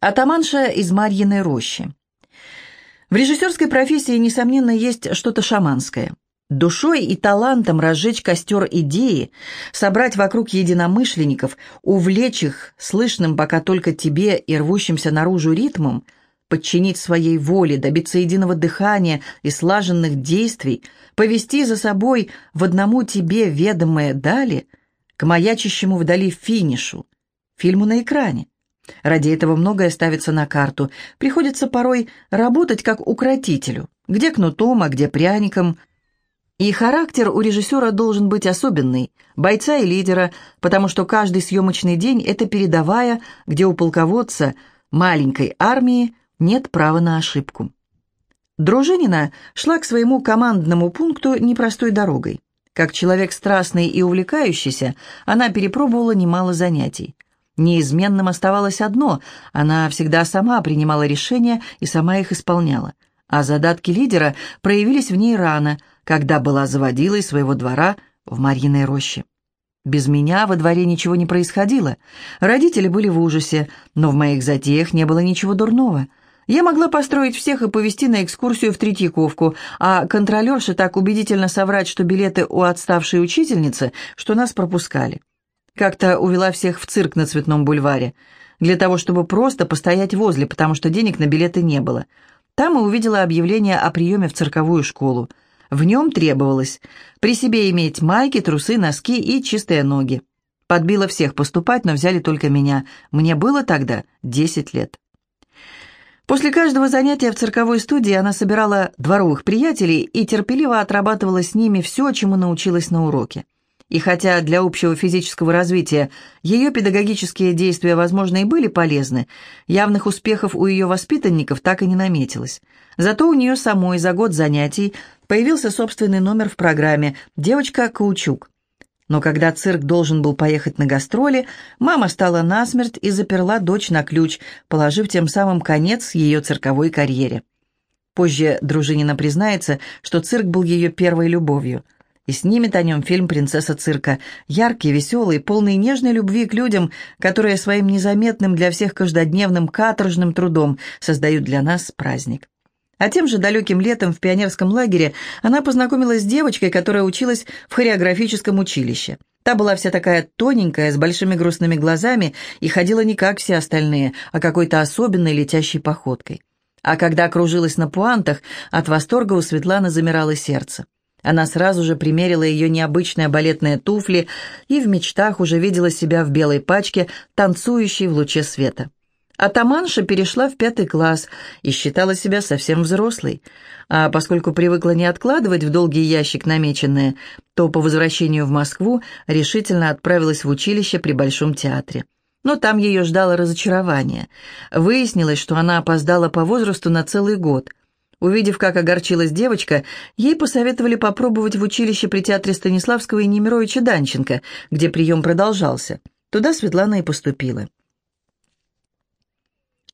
Атаманша из Марьиной рощи. В режиссерской профессии, несомненно, есть что-то шаманское. Душой и талантом разжечь костер идеи, собрать вокруг единомышленников, увлечь их слышным пока только тебе и рвущимся наружу ритмом, подчинить своей воле, добиться единого дыхания и слаженных действий, повести за собой в одному тебе ведомое дали к маячащему вдали финишу, фильму на экране. Ради этого многое ставится на карту. Приходится порой работать как укротителю. Где кнутом, а где пряником. И характер у режиссера должен быть особенный, бойца и лидера, потому что каждый съемочный день – это передовая, где у полководца маленькой армии нет права на ошибку. Дружинина шла к своему командному пункту непростой дорогой. Как человек страстный и увлекающийся, она перепробовала немало занятий. Неизменным оставалось одно – она всегда сама принимала решения и сама их исполняла. А задатки лидера проявились в ней рано, когда была заводилой своего двора в Марьиной роще. Без меня во дворе ничего не происходило. Родители были в ужасе, но в моих затеях не было ничего дурного. Я могла построить всех и повезти на экскурсию в Третьяковку, а контролерше так убедительно соврать, что билеты у отставшей учительницы, что нас пропускали. Как-то увела всех в цирк на Цветном бульваре, для того, чтобы просто постоять возле, потому что денег на билеты не было. Там и увидела объявление о приеме в цирковую школу. В нем требовалось при себе иметь майки, трусы, носки и чистые ноги. Подбила всех поступать, но взяли только меня. Мне было тогда 10 лет. После каждого занятия в цирковой студии она собирала дворовых приятелей и терпеливо отрабатывала с ними все, чему научилась на уроке. И хотя для общего физического развития ее педагогические действия, возможно, и были полезны, явных успехов у ее воспитанников так и не наметилось. Зато у нее самой за год занятий появился собственный номер в программе «Девочка-каучук». Но когда цирк должен был поехать на гастроли, мама стала насмерть и заперла дочь на ключ, положив тем самым конец ее цирковой карьере. Позже Дружинина признается, что цирк был ее первой любовью – и снимет о нем фильм «Принцесса цирка». Яркий, веселый, полный нежной любви к людям, которые своим незаметным для всех каждодневным каторжным трудом создают для нас праздник. А тем же далеким летом в пионерском лагере она познакомилась с девочкой, которая училась в хореографическом училище. Та была вся такая тоненькая, с большими грустными глазами и ходила не как все остальные, а какой-то особенной летящей походкой. А когда кружилась на пуантах, от восторга у Светланы замирало сердце. Она сразу же примерила ее необычные балетные туфли и в мечтах уже видела себя в белой пачке, танцующей в луче света. Атаманша перешла в пятый класс и считала себя совсем взрослой. А поскольку привыкла не откладывать в долгий ящик намеченное, то по возвращению в Москву решительно отправилась в училище при Большом театре. Но там ее ждало разочарование. Выяснилось, что она опоздала по возрасту на целый год. Увидев, как огорчилась девочка, ей посоветовали попробовать в училище при театре Станиславского и Немировича Данченко, где прием продолжался. Туда Светлана и поступила.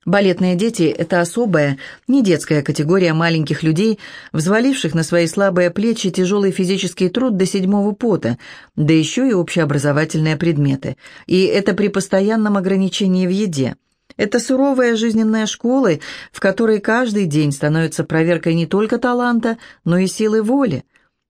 Балетные дети – это особая, не детская категория маленьких людей, взваливших на свои слабые плечи тяжелый физический труд до седьмого пота, да еще и общеобразовательные предметы. И это при постоянном ограничении в еде – это суровая жизненная школа, в которой каждый день становится проверкой не только таланта, но и силы воли.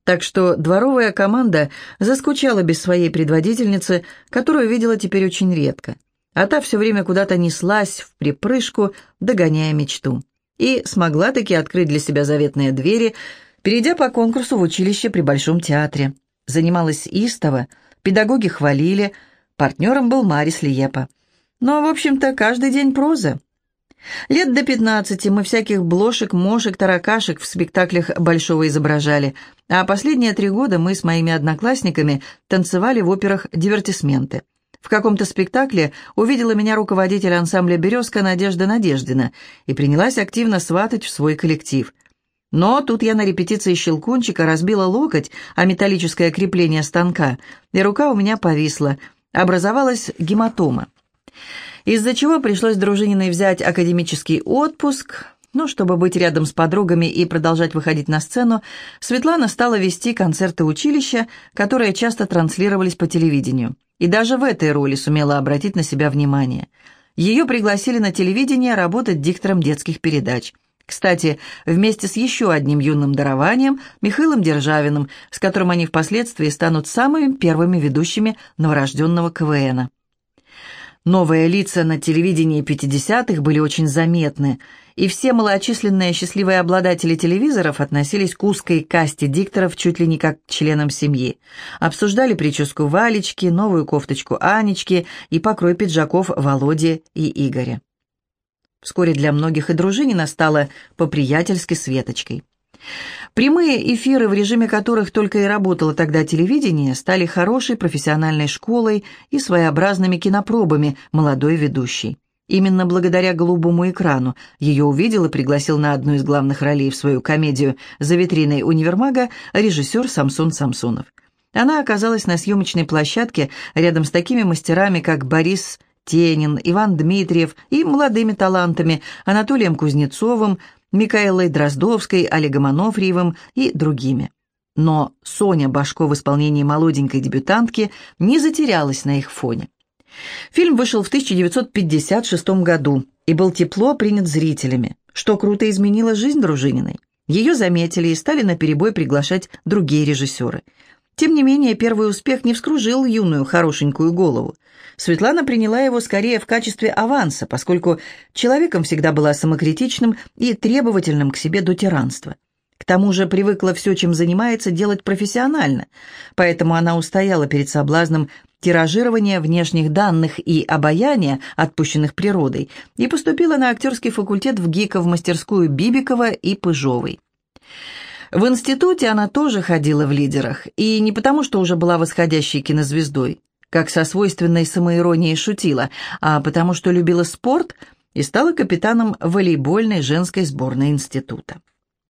Так что дворовая команда заскучала без своей предводительницы, которую видела теперь очень редко. А та все время куда-то неслась в припрыжку, догоняя мечту. И смогла таки открыть для себя заветные двери, перейдя по конкурсу в училище при Большом театре. Занималась истово, педагоги хвалили, партнером был Марис Лиепа. Но, в общем-то, каждый день проза. Лет до пятнадцати мы всяких блошек, мошек, таракашек в спектаклях Большого изображали, а последние три года мы с моими одноклассниками танцевали в операх «Дивертисменты». В каком-то спектакле увидела меня руководитель ансамбля «Березка» Надежда Надеждина и принялась активно сватать в свой коллектив. Но тут я на репетиции «Щелкунчика» разбила локоть, а металлическое крепление станка, и рука у меня повисла. Образовалась гематома из-за чего пришлось Дружининой взять академический отпуск. Ну, чтобы быть рядом с подругами и продолжать выходить на сцену, Светлана стала вести концерты училища, которые часто транслировались по телевидению. И даже в этой роли сумела обратить на себя внимание. Ее пригласили на телевидение работать диктором детских передач. Кстати, вместе с еще одним юным дарованием, Михаилом Державиным, с которым они впоследствии станут самыми первыми ведущими новорожденного КВНа. Новые лица на телевидении 50-х были очень заметны, и все малоочисленные счастливые обладатели телевизоров относились к узкой касте дикторов чуть ли не как к членам семьи. Обсуждали прическу Валечки, новую кофточку Анечки и покрой пиджаков Володи и Игоря. Вскоре для многих и Дружинина стала по-приятельски Светочкой. Прямые эфиры, в режиме которых только и работало тогда телевидение, стали хорошей профессиональной школой и своеобразными кинопробами молодой ведущей. Именно благодаря голубому экрану ее увидел и пригласил на одну из главных ролей в свою комедию «За витриной универмага» режиссер Самсон Самсонов. Она оказалась на съемочной площадке рядом с такими мастерами, как Борис Тенин, Иван Дмитриев и молодыми талантами Анатолием Кузнецовым, Микаэлой Дроздовской, Олегом Анофриевым и другими. Но Соня Башко в исполнении молоденькой дебютантки не затерялась на их фоне. Фильм вышел в 1956 году и был тепло принят зрителями, что круто изменило жизнь Дружининой. Ее заметили и стали наперебой приглашать другие режиссеры. Тем не менее, первый успех не вскружил юную хорошенькую голову. Светлана приняла его скорее в качестве аванса, поскольку человеком всегда была самокритичным и требовательным к себе до тиранства. К тому же привыкла все, чем занимается, делать профессионально, поэтому она устояла перед соблазном тиражирования внешних данных и обаяния, отпущенных природой, и поступила на актерский факультет в ГИКа в мастерскую Бибикова и Пыжовой. В институте она тоже ходила в лидерах, и не потому, что уже была восходящей кинозвездой, как со свойственной самоиронией шутила, а потому что любила спорт и стала капитаном волейбольной женской сборной института.